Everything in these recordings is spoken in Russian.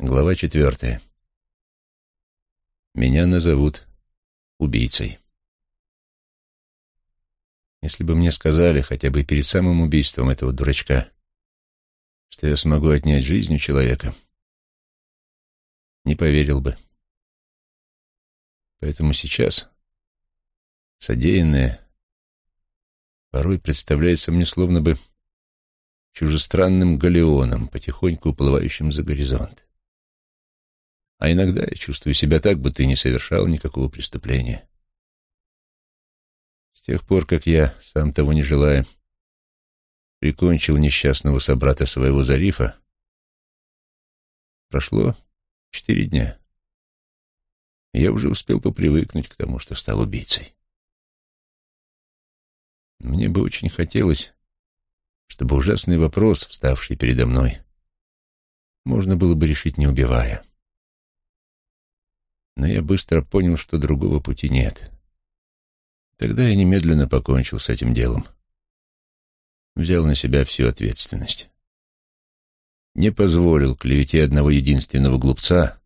Глава четвертая. Меня назовут убийцей. Если бы мне сказали хотя бы перед самым убийством этого дурачка, что я смогу отнять жизнь у человека, не поверил бы. Поэтому сейчас содеянное порой представляется мне словно бы чужестранным галеоном, потихоньку уплывающим за горизонт. А иногда я чувствую себя так, будто и не совершал никакого преступления. С тех пор, как я, сам того не желая, прикончил несчастного собрата своего Зарифа, прошло четыре дня. я уже успел попривыкнуть к тому, что стал убийцей. Мне бы очень хотелось, чтобы ужасный вопрос, вставший передо мной, можно было бы решить, не убивая но я быстро понял, что другого пути нет. Тогда я немедленно покончил с этим делом. Взял на себя всю ответственность. Не позволил клевете одного единственного глупца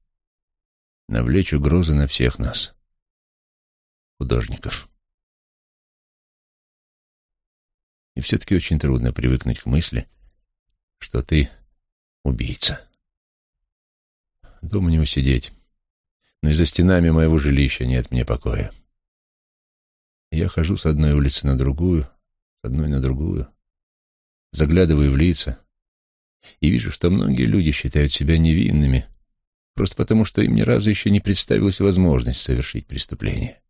навлечь угрозы на всех нас, художников. И все-таки очень трудно привыкнуть к мысли, что ты убийца. Дома не усидеть но и за стенами моего жилища нет мне покоя. Я хожу с одной улицы на другую, с одной на другую, заглядываю в лица и вижу, что многие люди считают себя невинными, просто потому что им ни разу еще не представилась возможность совершить преступление.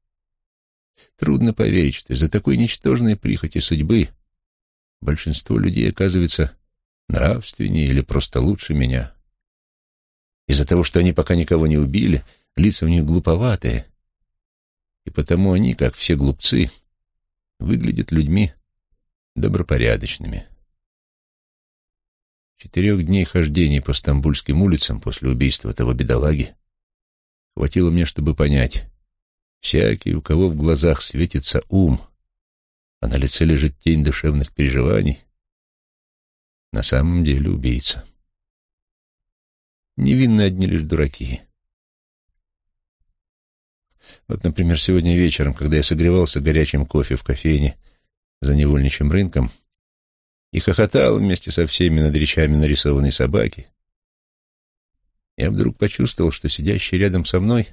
Трудно поверить, что из-за такой ничтожной прихоти судьбы большинство людей оказывается нравственнее или просто лучше меня. Из-за того, что они пока никого не убили — лица у них глуповатые, и потому они, как все глупцы, выглядят людьми добропорядочными. Четырех дней хождения по стамбульским улицам после убийства того бедолаги хватило мне, чтобы понять, всякий, у кого в глазах светится ум, а на лице лежит тень душевных переживаний, на самом деле убийца. Невинны одни лишь дураки. Вот, например, сегодня вечером, когда я согревался горячим кофе в кофейне за невольничьим рынком и хохотал вместе со всеми над речами нарисованной собаки, я вдруг почувствовал, что сидящий рядом со мной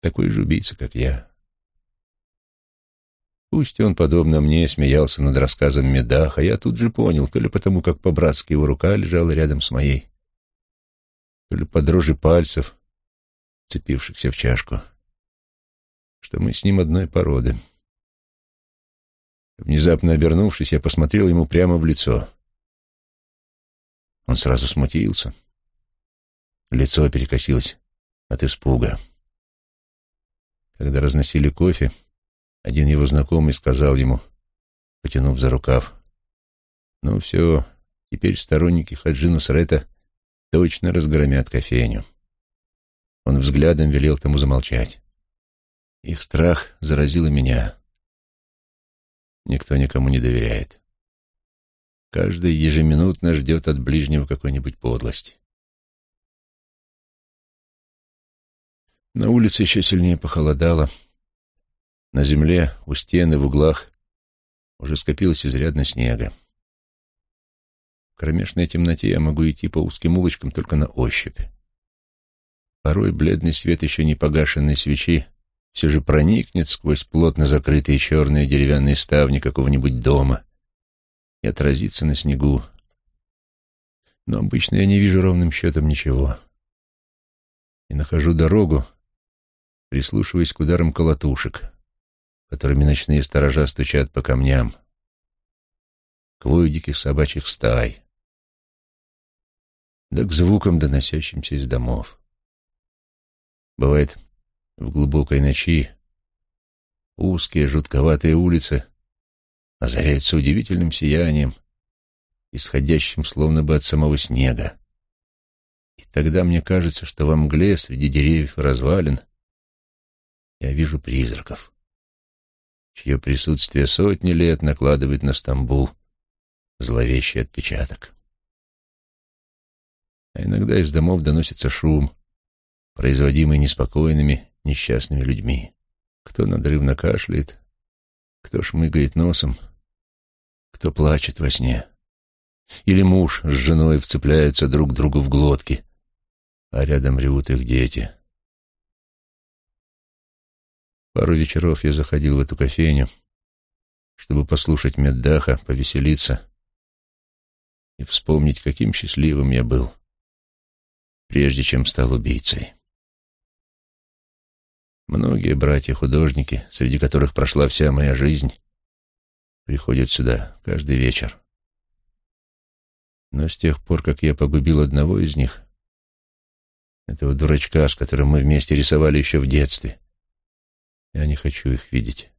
такой же убийца, как я. Пусть он, подобно мне, смеялся над рассказом Медаха, я тут же понял, то ли потому, как по-братски его рука лежала рядом с моей, то ли по дрожи пальцев, цепившихся в чашку что мы с ним одной породы. Внезапно обернувшись, я посмотрел ему прямо в лицо. Он сразу смутился. Лицо перекосилось от испуга. Когда разносили кофе, один его знакомый сказал ему, потянув за рукав, «Ну все, теперь сторонники Хаджи Нусрета точно разгромят кофейню». Он взглядом велел тому замолчать. Их страх заразил и меня. Никто никому не доверяет. Каждый ежеминутно ждет от ближнего какой-нибудь подлости. На улице еще сильнее похолодало. На земле, у стены, в углах уже скопилось изрядно снега. В кромешной темноте я могу идти по узким улочкам только на ощупь. Порой бледный свет еще не погашенной свечи все же проникнет сквозь плотно закрытые черные деревянные ставни какого-нибудь дома и отразится на снегу. Но обычно я не вижу ровным счетом ничего. И нахожу дорогу, прислушиваясь к ударам колотушек, которыми ночные сторожа стучат по камням, к вою диких собачьих стай, да к звукам, доносящимся из домов. Бывает, в глубокой ночи узкие жутковатые улицы озаряются удивительным сиянием, исходящим словно бы от самого снега. И тогда мне кажется, что во мгле среди деревьев и развалин я вижу призраков, чье присутствие сотни лет накладывает на Стамбул зловещий отпечаток. А иногда из домов доносится шум, производимый неспокойными, несчастными людьми. Кто надрывно кашляет, кто шмыгает носом, кто плачет во сне. Или муж с женой вцепляются друг другу в глотки, а рядом ревут их дети. Пару вечеров я заходил в эту кофейню, чтобы послушать Меддаха, повеселиться и вспомнить, каким счастливым я был, прежде чем стал убийцей. Многие братья-художники, среди которых прошла вся моя жизнь, приходят сюда каждый вечер. Но с тех пор, как я погубил одного из них, этого дурачка, с которым мы вместе рисовали еще в детстве, я не хочу их видеть.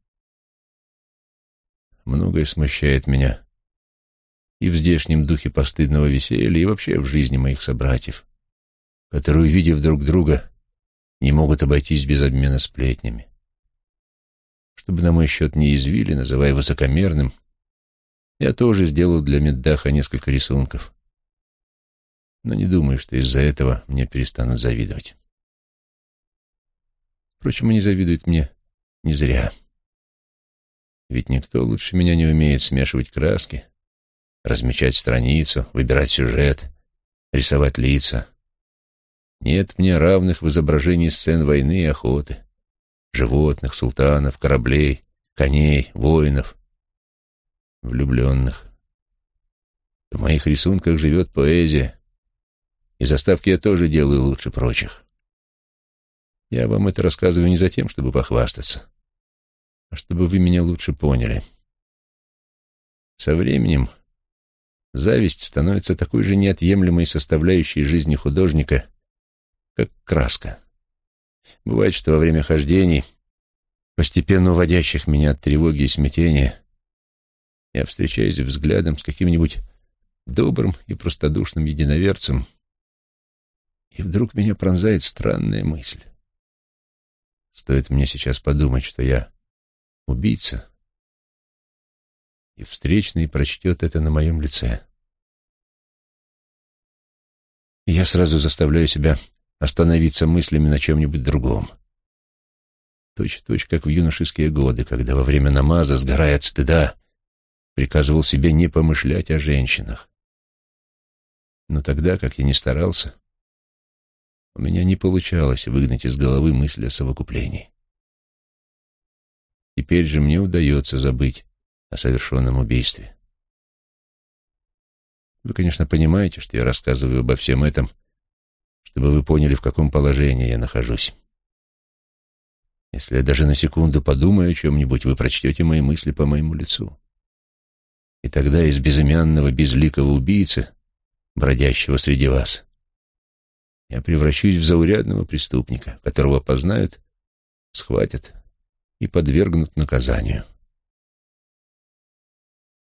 Многое смущает меня и в здешнем духе постыдного веселья, и вообще в жизни моих собратьев, которые, увидев друг друга, не могут обойтись без обмена сплетнями. Чтобы на мой счет не извили, называя высокомерным, я тоже сделал для Меддаха несколько рисунков. Но не думаю, что из-за этого мне перестанут завидовать. Впрочем, они завидуют мне не зря. Ведь никто лучше меня не умеет смешивать краски, размечать страницу, выбирать сюжет, рисовать лица. Нет мне равных в изображении сцен войны и охоты, животных, султанов, кораблей, коней, воинов, влюбленных. В моих рисунках живет поэзия, и заставки я тоже делаю лучше прочих. Я вам это рассказываю не за тем, чтобы похвастаться, а чтобы вы меня лучше поняли. Со временем зависть становится такой же неотъемлемой составляющей жизни художника, как краска. Бывает, что во время хождений, постепенно уводящих меня от тревоги и смятения, я встречаюсь взглядом с каким-нибудь добрым и простодушным единоверцем, и вдруг меня пронзает странная мысль. Стоит мне сейчас подумать, что я убийца, и встречный прочтет это на моем лице. я сразу заставляю себя остановиться мыслями на чем-нибудь другом. Точь-в-точь, -точь, как в юношеские годы, когда во время намаза, сгорая от стыда, приказывал себе не помышлять о женщинах. Но тогда, как я ни старался, у меня не получалось выгнать из головы мысли о совокуплении. Теперь же мне удается забыть о совершенном убийстве. Вы, конечно, понимаете, что я рассказываю обо всем этом — чтобы вы поняли, в каком положении я нахожусь. Если я даже на секунду подумаю о чем-нибудь, вы прочтете мои мысли по моему лицу. И тогда из безымянного, безликого убийцы, бродящего среди вас, я превращусь в заурядного преступника, которого познают, схватят и подвергнут наказанию.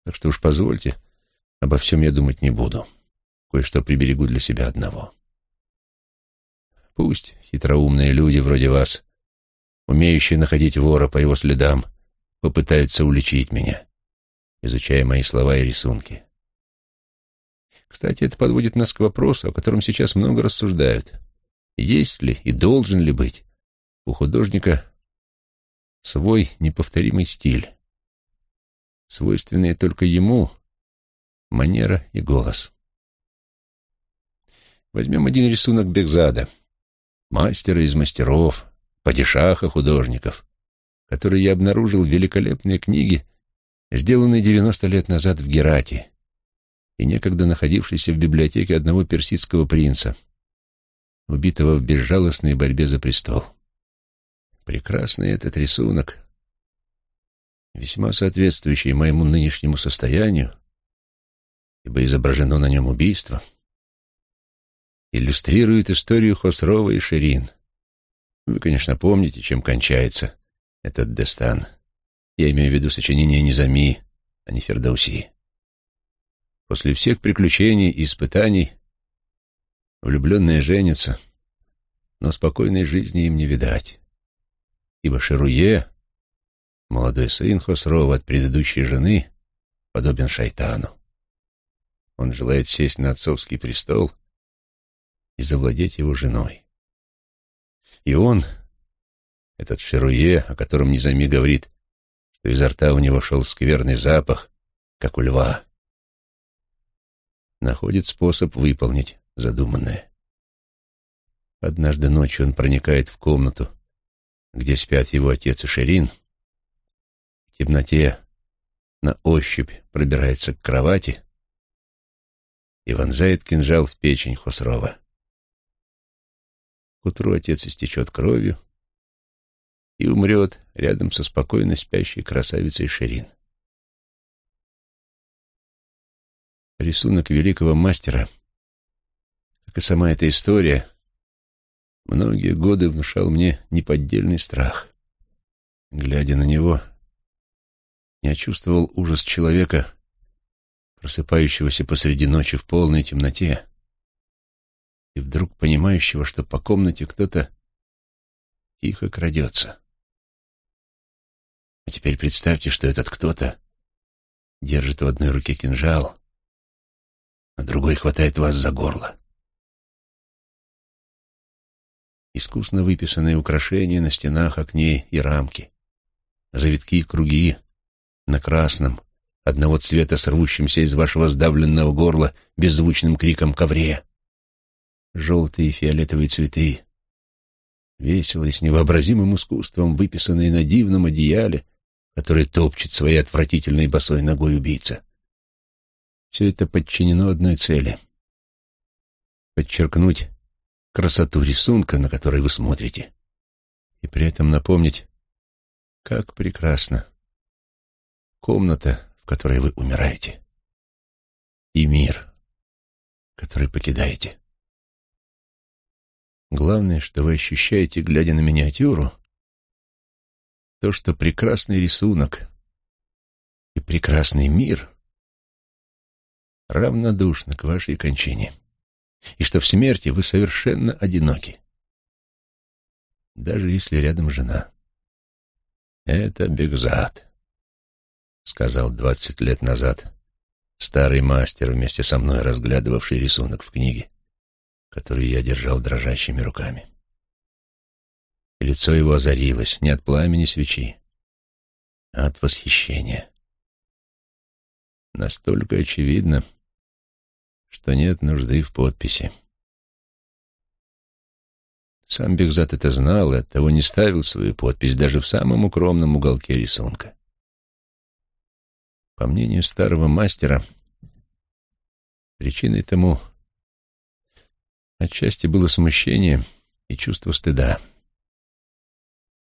Так что уж позвольте, обо всем я думать не буду. Кое-что приберегу для себя одного. Пусть хитроумные люди вроде вас, умеющие находить вора по его следам, попытаются уличить меня, изучая мои слова и рисунки. Кстати, это подводит нас к вопросу, о котором сейчас много рассуждают. Есть ли и должен ли быть у художника свой неповторимый стиль, свойственные только ему манера и голос. Возьмем один рисунок Бекзада — мастера из мастеров, падишаха художников, который я обнаружил в великолепной книге, сделанной 90 лет назад в Герате и некогда находившейся в библиотеке одного персидского принца, убитого в безжалостной борьбе за престол. Прекрасный этот рисунок, весьма соответствующий моему нынешнему состоянию, ибо изображено на нем убийство — иллюстрирует историю Хосрова и Ширин. Вы, конечно, помните, чем кончается этот Дестан. Я имею в виду сочинение Низами, а не Фердауси. После всех приключений и испытаний влюбленные женятся, но спокойной жизни им не видать. Ибо Шируе, молодой сын Хосрова от предыдущей жены, подобен шайтану. Он желает сесть на отцовский престол — и завладеть его женой. И он, этот Шеруе, о котором Низами говорит, что изо рта у него шел скверный запах, как у льва, находит способ выполнить задуманное. Однажды ночью он проникает в комнату, где спят его отец и Шерин. В темноте на ощупь пробирается к кровати и вонзает кинжал в печень Хосрова. Утру отец истечет кровью и умрет рядом со спокойно спящей красавицей Шерин. Рисунок великого мастера, как и сама эта история, многие годы внушал мне неподдельный страх. Глядя на него, я чувствовал ужас человека, просыпающегося посреди ночи в полной темноте, и вдруг понимающего, что по комнате кто-то тихо крадется. А теперь представьте, что этот кто-то держит в одной руке кинжал, а другой хватает вас за горло. Искусно выписанные украшения на стенах, окне и рамки, завитки и круги на красном, одного цвета срущимся из вашего сдавленного горла беззвучным криком ковре. Желтые и фиолетовые цветы, весело и с невообразимым искусством выписанные на дивном одеяле, которое топчет своей отвратительной босой ногой убийца. Все это подчинено одной цели — подчеркнуть красоту рисунка, на который вы смотрите, и при этом напомнить, как прекрасна комната, в которой вы умираете, и мир, который покидаете. Главное, что вы ощущаете, глядя на миниатюру, то, что прекрасный рисунок и прекрасный мир равнодушны к вашей кончине, и что в смерти вы совершенно одиноки, даже если рядом жена. Это Бекзат, сказал двадцать лет назад старый мастер, вместе со мной разглядывавший рисунок в книге, который я держал дрожащими руками. И лицо его озарилось не от пламени свечи, а от восхищения. Настолько очевидно, что нет нужды в подписи. Сам Бекзат это знал и оттого не ставил свою подпись даже в самом укромном уголке рисунка. По мнению старого мастера, причиной тому отчасти было смущение и чувство стыда.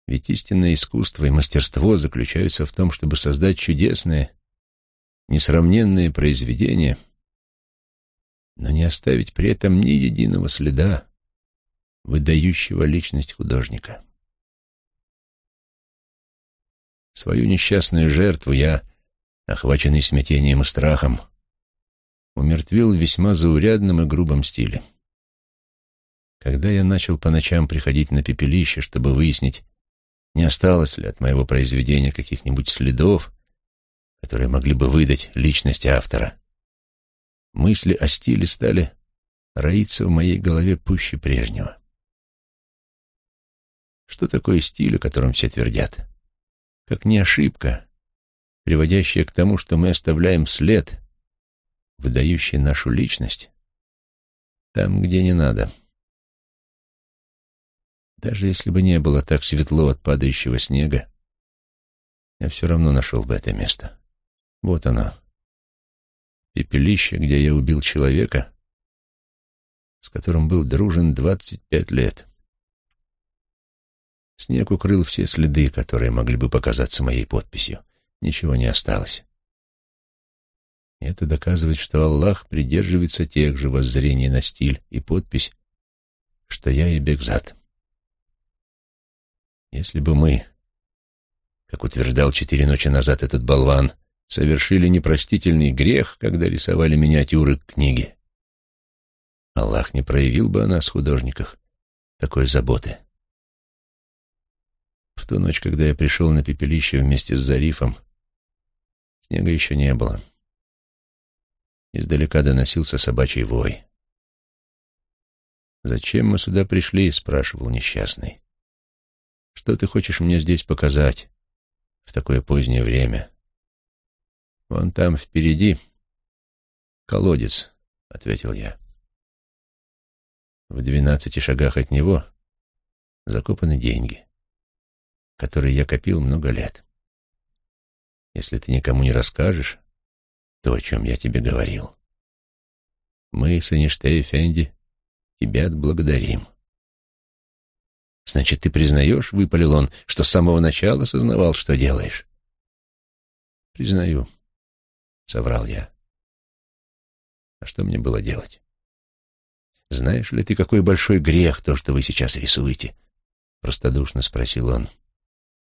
Ведь истинное искусство и мастерство заключаются в том, чтобы создать чудесные, несравненные произведения, но не оставить при этом ни единого следа, выдающего личность художника. Свою несчастную жертву я охваченный смятением и страхом, умертвил в весьма заурядном и грубом стиле. Когда я начал по ночам приходить на пепелище, чтобы выяснить, не осталось ли от моего произведения каких-нибудь следов, которые могли бы выдать личность автора, мысли о стиле стали роиться в моей голове пуще прежнего. Что такое стиль, о котором все твердят? Как не ошибка, приводящая к тому, что мы оставляем след, выдающий нашу личность, там, где не надо. Даже если бы не было так светло от падающего снега, я все равно нашел бы это место. Вот оно. Пепелище, где я убил человека, с которым был дружен двадцать пять лет. Снег укрыл все следы, которые могли бы показаться моей подписью ничего не осталось. Это доказывает, что Аллах придерживается тех же воззрений на стиль и подпись, что я и Бекзат. Если бы мы, как утверждал четыре ночи назад этот болван, совершили непростительный грех, когда рисовали миниатюры к книге, Аллах не проявил бы о нас, художниках, такой заботы. В ту ночь, когда я пришел на пепелище вместе с Зарифом, Снега еще не было. Издалека доносился собачий вой. «Зачем мы сюда пришли?» — спрашивал несчастный. «Что ты хочешь мне здесь показать в такое позднее время?» «Вон там впереди колодец», — ответил я. В двенадцати шагах от него закопаны деньги, которые я копил много лет. Если ты никому не расскажешь то, о чем я тебе говорил, мы с Эништей Фенди тебя отблагодарим. Значит, ты признаешь, — выпалил он, — что с самого начала сознавал, что делаешь? Признаю, — соврал я. А что мне было делать? Знаешь ли ты, какой большой грех то, что вы сейчас рисуете? Простодушно спросил он.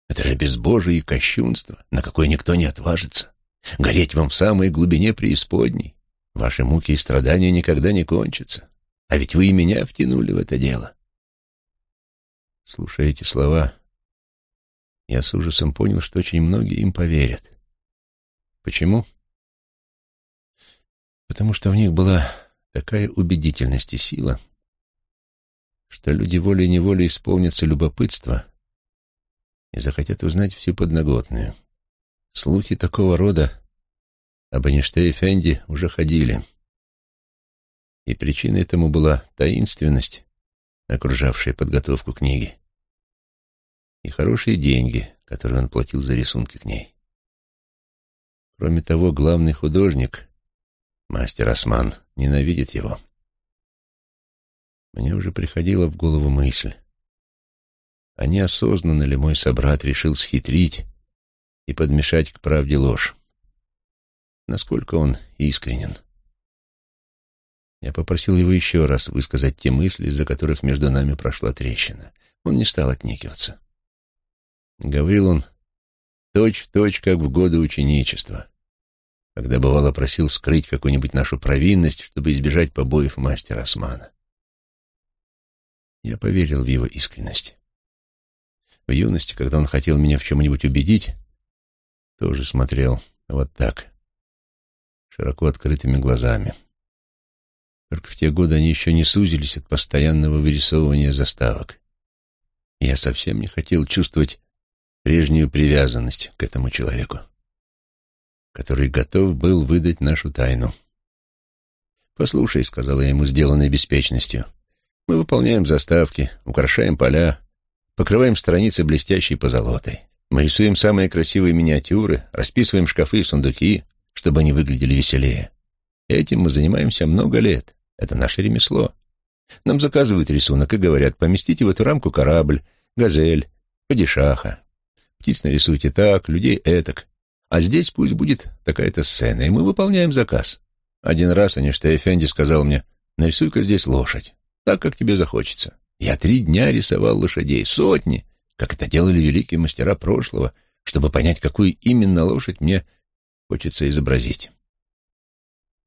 Это же безбожие и кощунство, на какое никто не отважится. Гореть вам в самой глубине преисподней. Ваши муки и страдания никогда не кончатся. А ведь вы и меня втянули в это дело. Слушая эти слова, я с ужасом понял, что очень многие им поверят. Почему? Потому что в них была такая убедительность и сила, что люди волей-неволей исполнятся любопытства и захотят узнать всю подноготную. Слухи такого рода об Эништее Фенди уже ходили, и причиной этому была таинственность, окружавшая подготовку книги, и хорошие деньги, которые он платил за рисунки к ней. Кроме того, главный художник, мастер Осман, ненавидит его. Мне уже приходила в голову мысль, а неосознанно ли мой собрат решил схитрить и подмешать к правде ложь? Насколько он искренен? Я попросил его еще раз высказать те мысли, из-за которых между нами прошла трещина. Он не стал отнекиваться. Говорил он точь-в-точь, точь, как в годы ученичества, когда бывало просил скрыть какую-нибудь нашу провинность, чтобы избежать побоев мастера Османа. Я поверил в его искренность. В юности, когда он хотел меня в чем-нибудь убедить, тоже смотрел вот так, широко открытыми глазами. Только в те годы они еще не сузились от постоянного вырисовывания заставок. Я совсем не хотел чувствовать прежнюю привязанность к этому человеку, который готов был выдать нашу тайну. «Послушай», — сказала я ему, сделанной беспечностью, — «мы выполняем заставки, украшаем поля, покрываем страницы блестящей позолотой. Мы рисуем самые красивые миниатюры, расписываем шкафы и сундуки, чтобы они выглядели веселее. Этим мы занимаемся много лет. Это наше ремесло. Нам заказывают рисунок и говорят, поместите в эту рамку корабль, газель, падишаха. Птиц нарисуйте так, людей этак. А здесь пусть будет такая-то сцена, и мы выполняем заказ. Один раз Аништей Фенди сказал мне, нарисуй-ка здесь лошадь, так, как тебе захочется. Я три дня рисовал лошадей, сотни, как это делали великие мастера прошлого, чтобы понять, какую именно лошадь мне хочется изобразить.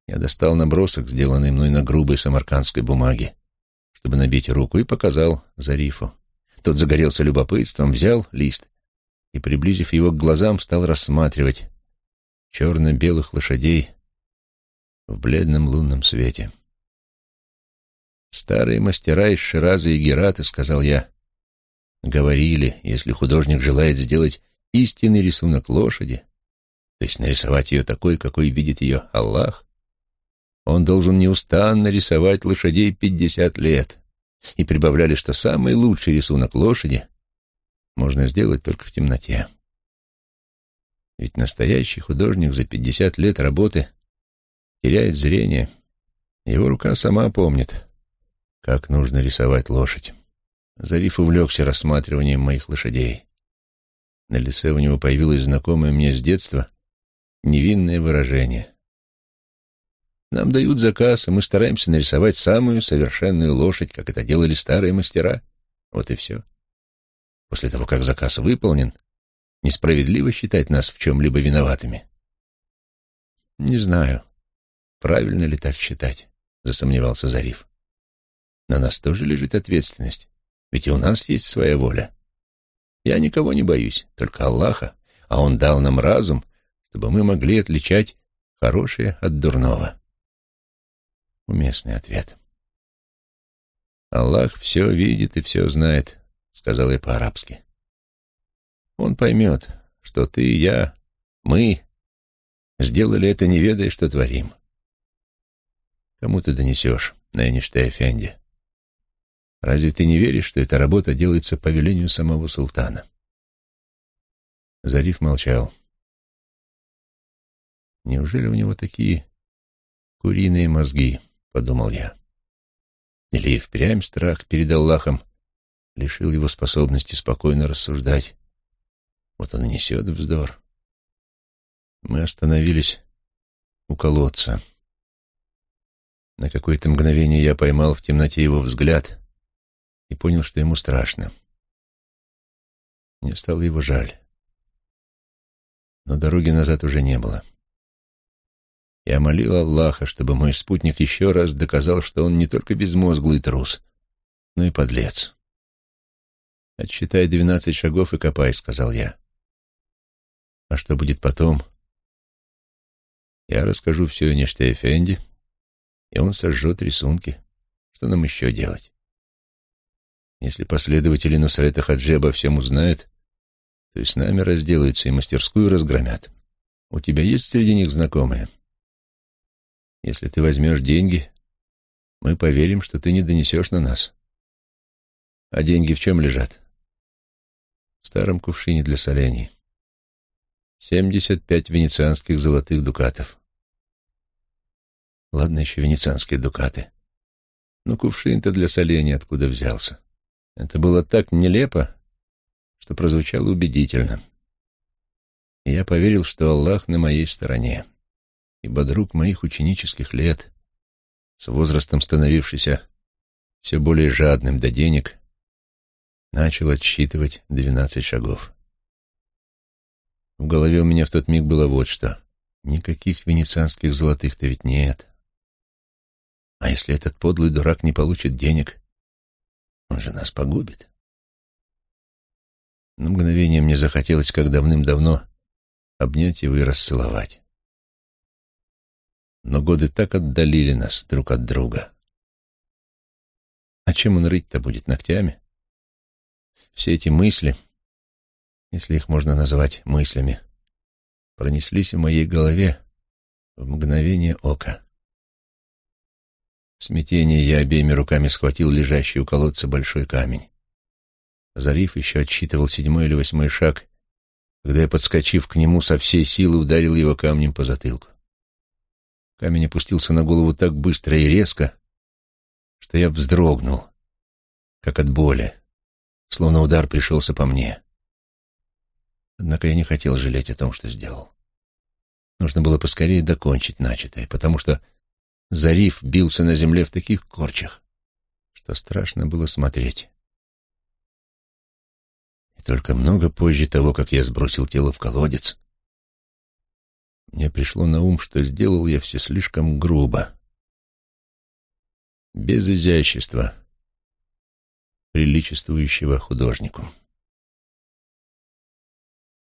Я достал набросок, сделанный мной на грубой самаркандской бумаге, чтобы набить руку, и показал Зарифу. Тот загорелся любопытством, взял лист и, приблизив его к глазам, стал рассматривать черно-белых лошадей в бледном лунном свете. «Старые мастера из Шираза и Гераты, — сказал я, — говорили, если художник желает сделать истинный рисунок лошади, то есть нарисовать ее такой, какой видит ее Аллах, он должен неустанно рисовать лошадей пятьдесят лет. И прибавляли, что самый лучший рисунок лошади можно сделать только в темноте. Ведь настоящий художник за пятьдесят лет работы теряет зрение. Его рука сама помнит, как нужно рисовать лошадь. Зариф увлекся рассматриванием моих лошадей. На лице у него появилось знакомое мне с детства невинное выражение. Нам дают заказ, и мы стараемся нарисовать самую совершенную лошадь, как это делали старые мастера. Вот и все. После того, как заказ выполнен, несправедливо считать нас в чем-либо виноватыми. Не знаю, правильно ли так считать, засомневался Зариф. На нас тоже лежит ответственность, ведь и у нас есть своя воля. Я никого не боюсь, только Аллаха, а Он дал нам разум, чтобы мы могли отличать хорошее от дурного. Уместный ответ. все видит и все знает», — сказал я по-арабски. «Он поймет, что ты, я, мы сделали это, не ведая, что творим. Кому ты донесешь, Найништей Эфенди? Разве ты не веришь, что эта работа делается по велению самого султана?» Зариф молчал. «Неужели у него такие куриные мозги?» — подумал я. Или и впрямь страх перед Аллахом лишил его способности спокойно рассуждать. Вот он и несет вздор. Мы остановились у колодца. На какое-то мгновение я поймал в темноте его взгляд и понял, что ему страшно. Мне стало его жаль. Но дороги назад уже не было. Я молил Аллаха, чтобы мой спутник еще раз доказал, что он не только безмозглый трус, но и подлец. «Отсчитай двенадцать шагов и копай», — сказал я. «А что будет потом?» «Я расскажу все Ништей Фенди, и он сожжет рисунки. Что нам еще делать?» Если последователи Нусрета Хаджи обо всем узнают, то и с нами разделаются и мастерскую разгромят. У тебя есть среди них знакомые? Если ты возьмешь деньги, мы поверим, что ты не донесешь на нас. А деньги в чем лежат? В старом кувшине для солений. Семьдесят пять венецианских золотых дукатов. Ладно еще венецианские дукаты. Но кувшин-то для солений откуда взялся? Это было так нелепо, что прозвучало убедительно. И я поверил, что Аллах на моей стороне, ибо друг моих ученических лет, с возрастом становившийся все более жадным до денег, начал отсчитывать двенадцать шагов. В голове у меня в тот миг было вот что. Никаких венецианских золотых-то ведь нет. А если этот подлый дурак не получит денег, он же нас погубит. На мгновение мне захотелось, как давным-давно, обнять его и расцеловать. Но годы так отдалили нас друг от друга. А чем он рыть-то будет ногтями? Все эти мысли, если их можно назвать мыслями, пронеслись в моей голове в мгновение ока. В смятении я обеими руками схватил лежащий у колодца большой камень. Зариф еще отсчитывал седьмой или восьмой шаг, когда я, подскочив к нему, со всей силы ударил его камнем по затылку. Камень опустился на голову так быстро и резко, что я вздрогнул, как от боли, словно удар пришелся по мне. Однако я не хотел жалеть о том, что сделал. Нужно было поскорее докончить начатое, потому что Зариф бился на земле в таких корчах, что страшно было смотреть. И только много позже того, как я сбросил тело в колодец, мне пришло на ум, что сделал я все слишком грубо, без изящества, приличествующего художнику.